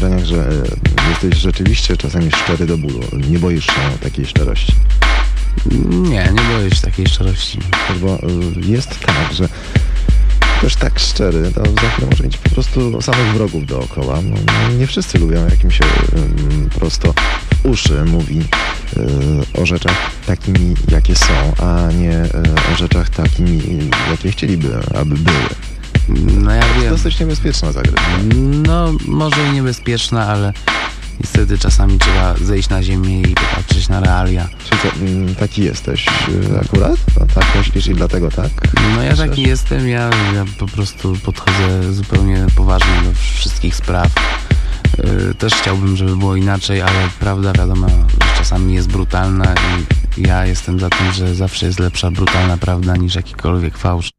tak, że e, jesteś rzeczywiście czasami szczery do bólu. Nie boisz się takiej szczerości. Nie, nie boję się takiej szczerości. Bo e, jest tak, że ktoś tak szczery, to za chwilę może mieć po prostu samych wrogów dookoła. No, no, nie wszyscy lubią, jak im się ym, prosto w uszy mówi o rzeczach takimi, jakie są, a nie o rzeczach takimi, jakie chcieliby, aby były. No ja To wiem. dosyć niebezpieczna zagrywka. No, może i niebezpieczna, ale niestety czasami trzeba zejść na ziemię i popatrzeć na realia. Czyli co, ym, taki jesteś y, akurat? No, tak myślisz i dlatego tak? No ja taki jestem, ja, ja po prostu podchodzę zupełnie poważnie do wszystkich spraw. Yy, Też chciałbym, żeby było inaczej, ale prawda wiadomo, że czasami jest brutalna i ja jestem za tym, że zawsze jest lepsza brutalna prawda niż jakikolwiek fałsz.